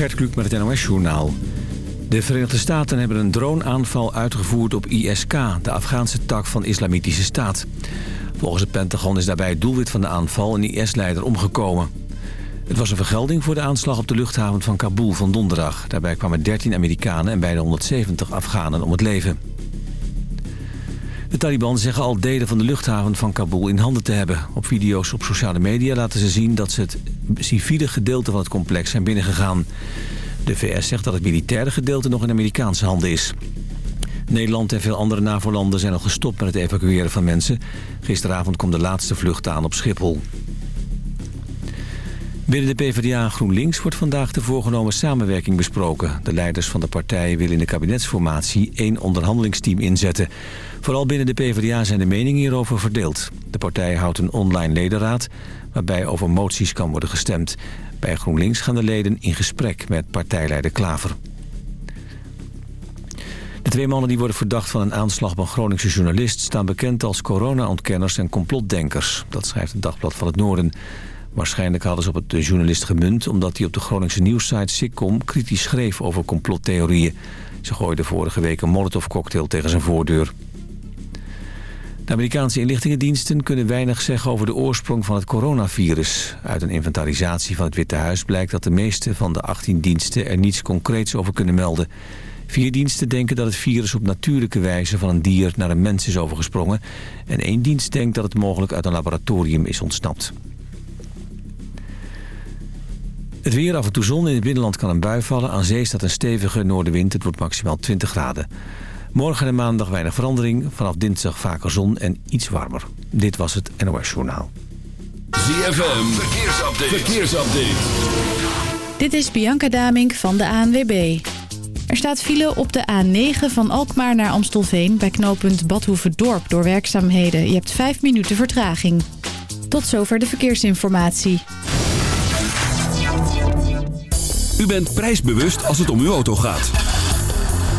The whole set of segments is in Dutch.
Gert met het NOS-journaal. De Verenigde Staten hebben een droneaanval uitgevoerd op ISK... de Afghaanse tak van Islamitische Staat. Volgens het Pentagon is daarbij het doelwit van de aanval... een IS-leider omgekomen. Het was een vergelding voor de aanslag op de luchthaven van Kabul van donderdag. Daarbij kwamen 13 Amerikanen en bijna 170 Afghanen om het leven. De Taliban zeggen al delen van de luchthaven van Kabul in handen te hebben. Op video's op sociale media laten ze zien dat ze het civiele gedeelte van het complex zijn binnengegaan. De VS zegt dat het militaire gedeelte nog in Amerikaanse handen is. Nederland en veel andere NAVO-landen zijn al gestopt met het evacueren van mensen. Gisteravond kwam de laatste vlucht aan op Schiphol. Binnen de PvdA en GroenLinks wordt vandaag de voorgenomen samenwerking besproken. De leiders van de partijen willen in de kabinetsformatie één onderhandelingsteam inzetten. Vooral binnen de PvdA zijn de meningen hierover verdeeld. De partij houdt een online ledenraad waarbij over moties kan worden gestemd. Bij GroenLinks gaan de leden in gesprek met partijleider Klaver. De twee mannen die worden verdacht van een aanslag op een Groningse journalist... staan bekend als corona-ontkenners en complotdenkers. Dat schrijft het Dagblad van het Noorden. Waarschijnlijk hadden ze op het journalist gemunt... omdat hij op de Groningse nieuwssite Sikkom kritisch schreef over complottheorieën. Ze gooiden vorige week een molotovcocktail tegen zijn voordeur. Amerikaanse inlichtingendiensten kunnen weinig zeggen over de oorsprong van het coronavirus. Uit een inventarisatie van het Witte Huis blijkt dat de meeste van de 18 diensten er niets concreets over kunnen melden. Vier diensten denken dat het virus op natuurlijke wijze van een dier naar een mens is overgesprongen. En één dienst denkt dat het mogelijk uit een laboratorium is ontsnapt. Het weer af en toe zon. In het binnenland kan een bui vallen. Aan zee staat een stevige noordenwind. Het wordt maximaal 20 graden. Morgen en maandag weinig verandering. Vanaf dinsdag vaker zon en iets warmer. Dit was het NOS Journaal. ZFM, verkeersupdate. verkeersupdate. Dit is Bianca Damink van de ANWB. Er staat file op de A9 van Alkmaar naar Amstelveen... bij knooppunt Badhoevedorp door werkzaamheden. Je hebt 5 minuten vertraging. Tot zover de verkeersinformatie. U bent prijsbewust als het om uw auto gaat.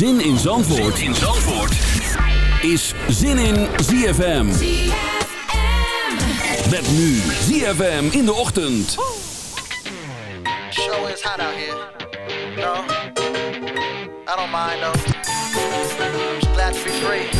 Zin in Zandvoort, in Zandvoort. is Zin in ZFM. Met nu ZFM in de ochtend. Show is hot out here. No, I don't mind though. Just glad to be free.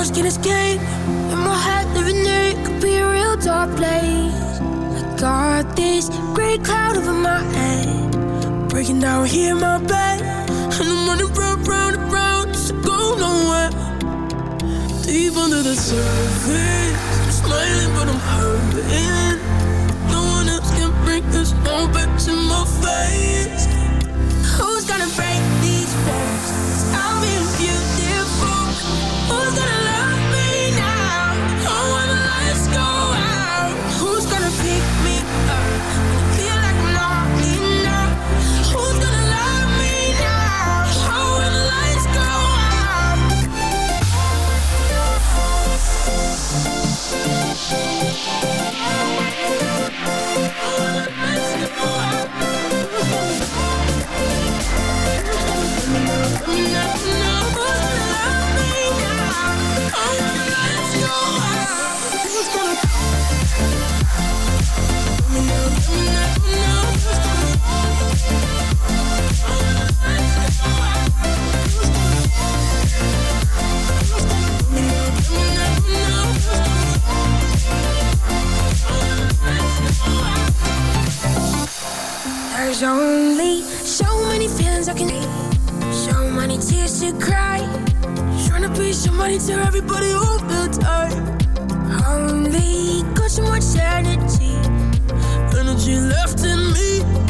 one's can escape. In my head, living there, it could be a real dark place. I got this great cloud over my head, breaking down here in my bed. And I'm running round, round, and round, just to go nowhere. Deep under the surface, I'm smiling, but I'm hurting. No one else can bring this moment to my face. lonely. So many feelings I can So many tears to cry. Trying to be somebody to everybody all the time. Only got so much energy. Energy left in me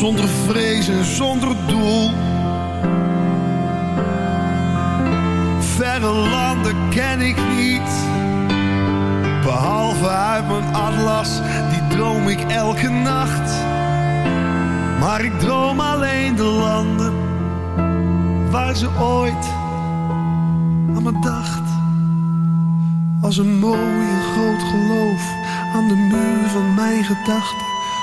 Zonder vrees en zonder doel. Verre landen ken ik niet. Behalve uit mijn atlas, die droom ik elke nacht. Maar ik droom alleen de landen waar ze ooit aan me dacht. Als een mooi en groot geloof aan de muur van mijn gedachten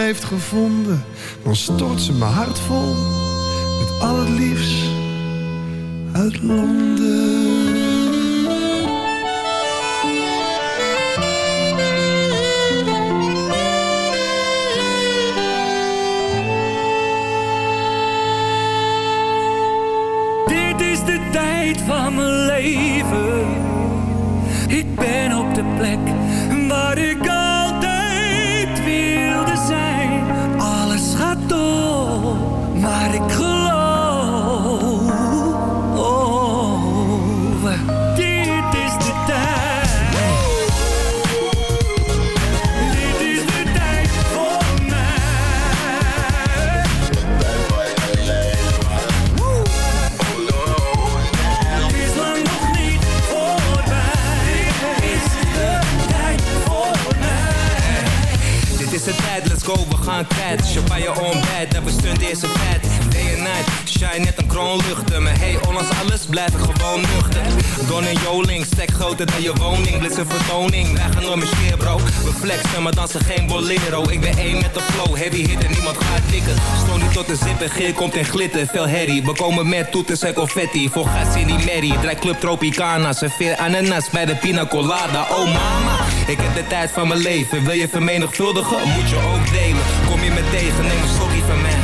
Heeft gevonden, dan stort ze mijn hart vol met al het liefst uit Londen. Dit is de tijd van mijn leven. Ik ben op de plek waar ik gaan kwijt. Champagne on bed, never stunt is a fat. Day and night, shine net kroon luchten Maar hey, ondanks alles blijf ik gewoon nuchter. Don en Joling, stek groter dan je woning. Blitz een vertoning, wij gaan door mijn sfeer bro. We flexen, maar dansen geen bolero. Ik ben één met de flow, heavy hitter, niemand gaat tikken. Stoon niet tot de zippen, geer komt en glitter Veel herrie, we komen met toeters en confetti. Voor gas in die merrie, draai club Tropicana. Serveer ananas bij de pina colada. Oh mama, ik heb de tijd van mijn leven. Wil je vermenigvuldigen, moet je ook delen. Kom je me tegen, neem een slokje van mij.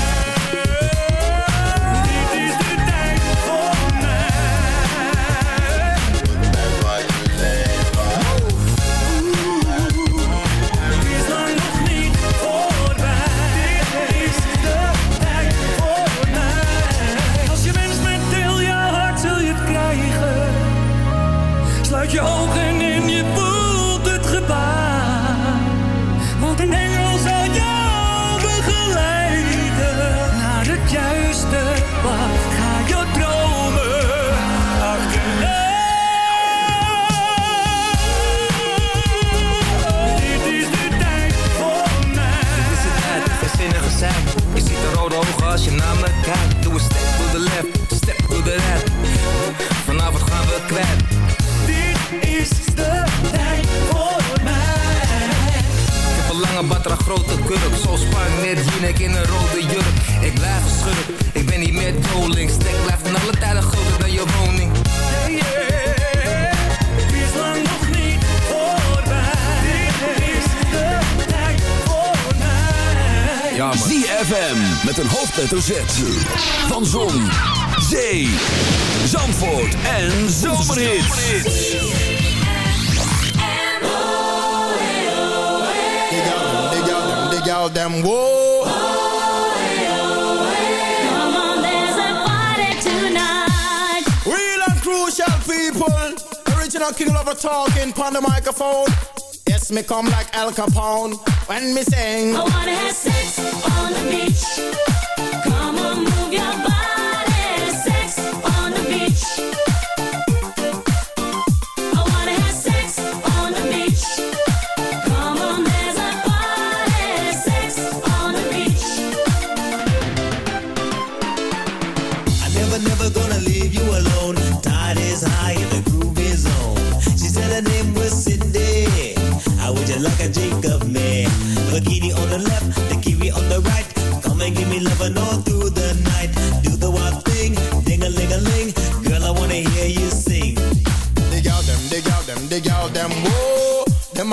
met een hoofdletter Z. Van Zon, Zee, Zandvoort en Zomerhits. Dig out them people. original king lover talking pon the microphone. Yes, me come like Al Capone when me sing. I wanna have sex on the beach.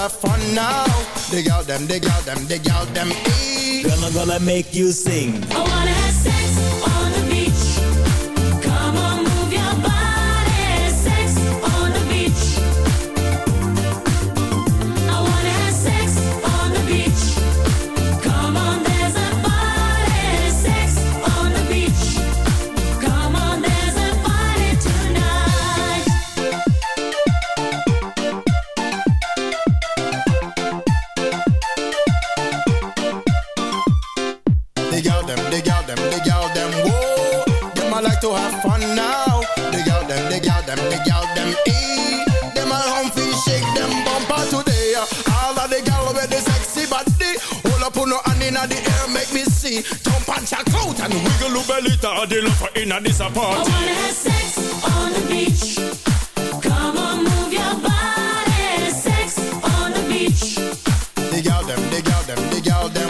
have fun now. Dig out them, dig out them, dig out them. Girl, I'm gonna make you sing. I wanna sing. all the in a this. I wanna have sex on the beach. Come on, move your body. Sex on the beach. Dig out them, dig out them, dig out them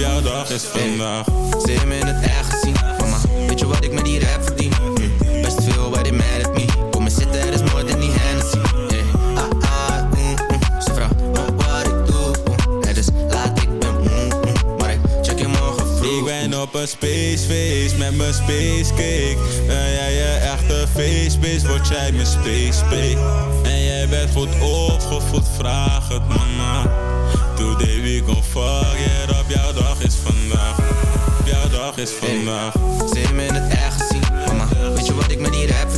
Jouw dag is vandaag. Ze hebben me in het echt gezien. Mama, weet je wat ik met die rap verdien? Mm, Best veel bij de mad at me. Kom me zitten, er is more dan die Hennessy. Yeah. Ah, ah, mm, mm. Ze vraagt wat ik doe. mm. Ja, dus laat ik ben, mm, mm. Maar ik check je morgen vroeg. Ik ben op een spacefeest met mijn space cake. Ben jij je echte feestbeest, word jij mijn space babe. En jij bent goed opgevoed, vraag het mama. Today we gon' fuck it up, jouw dag is vandaag. Ze me in het echt gezien. Mama, weet je wat ik met die rap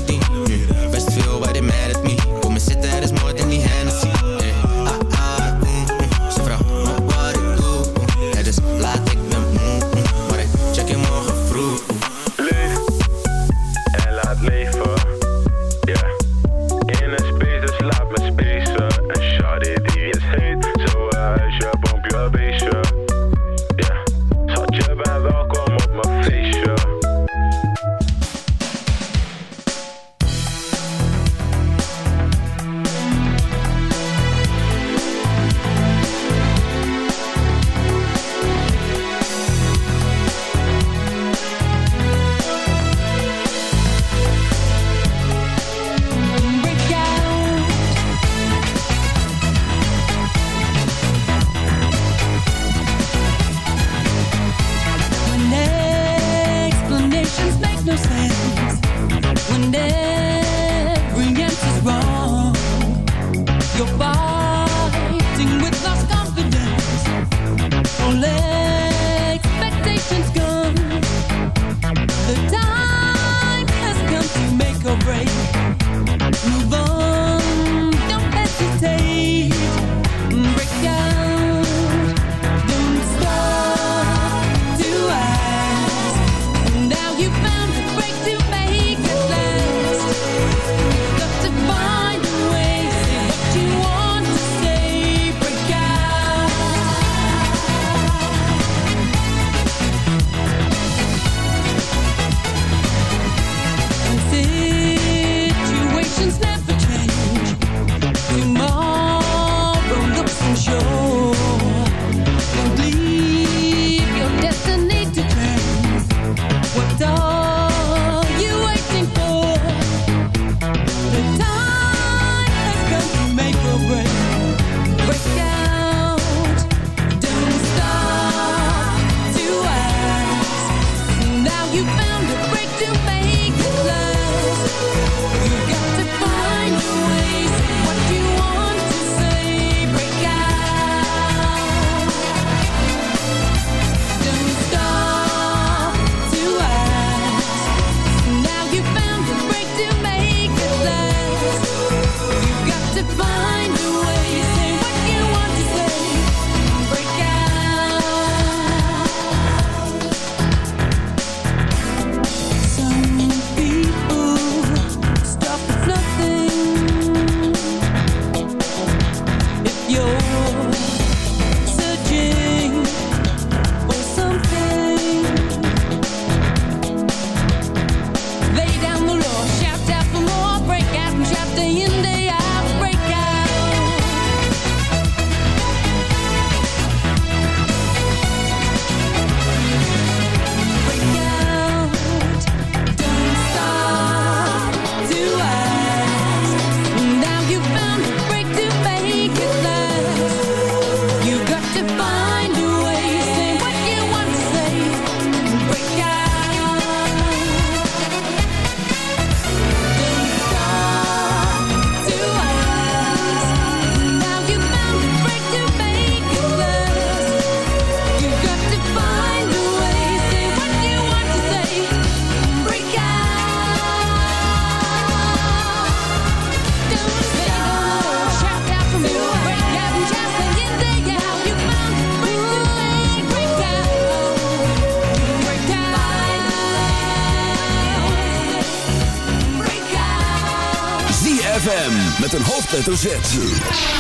hoofdletter Z.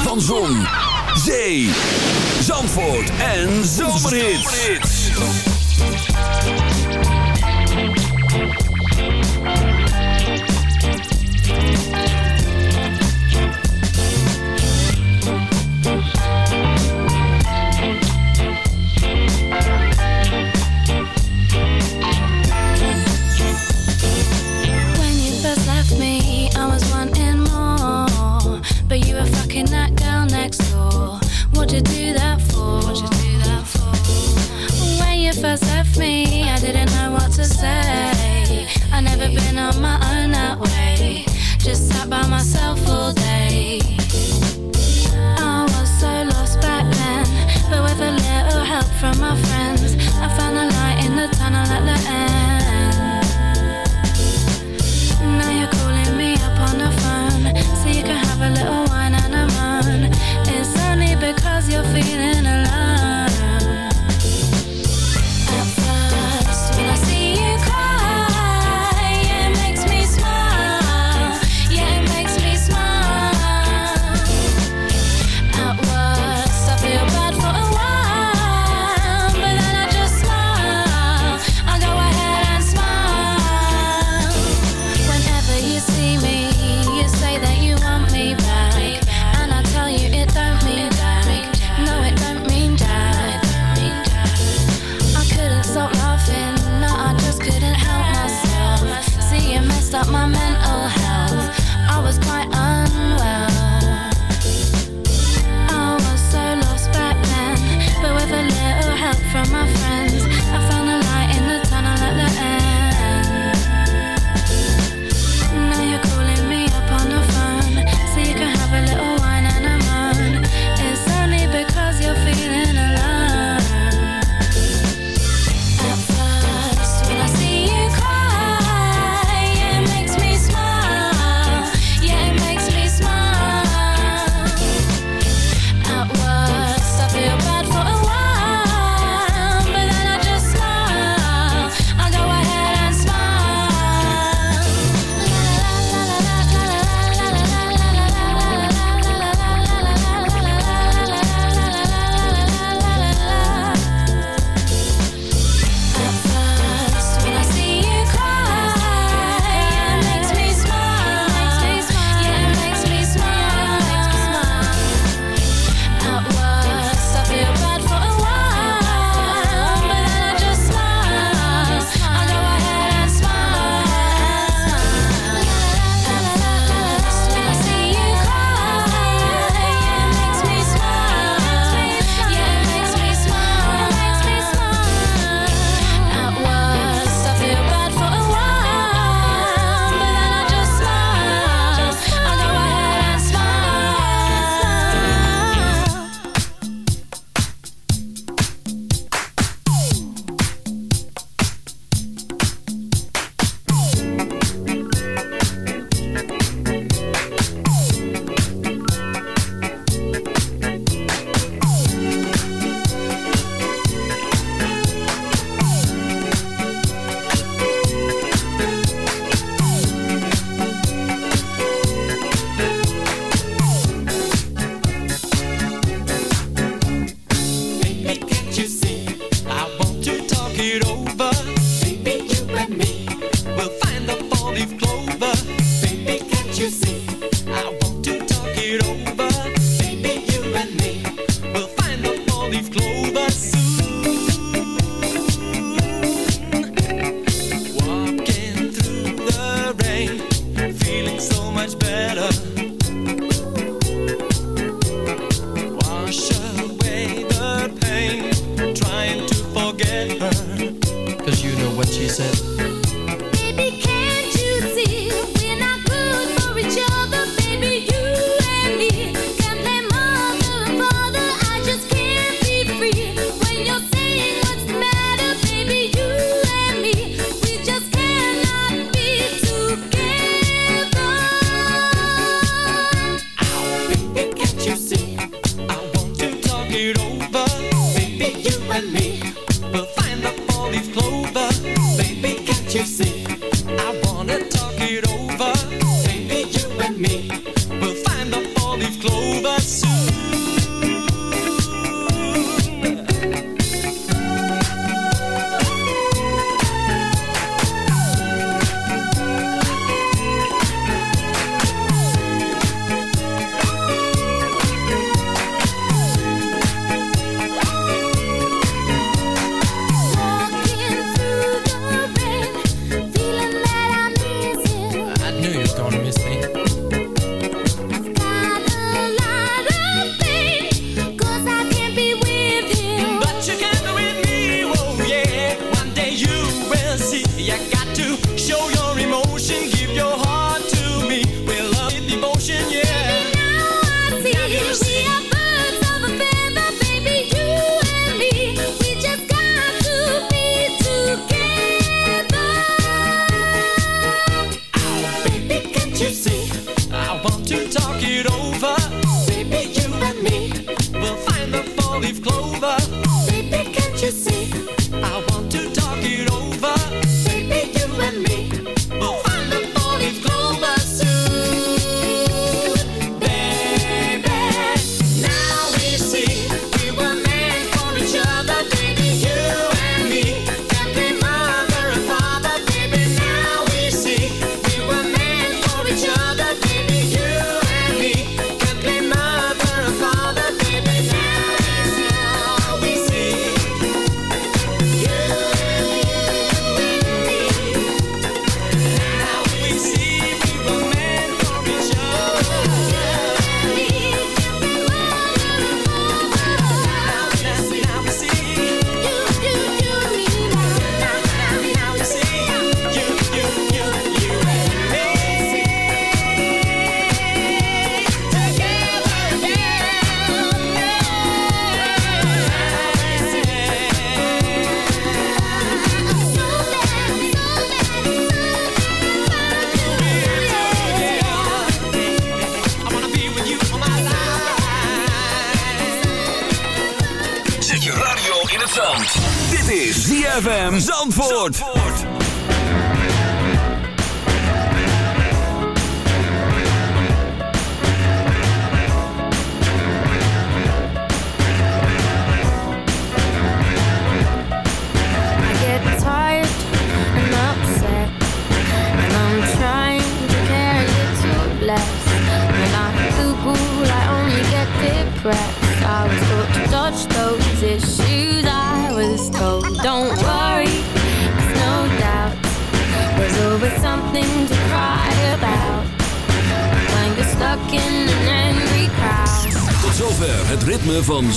Van Zon, in the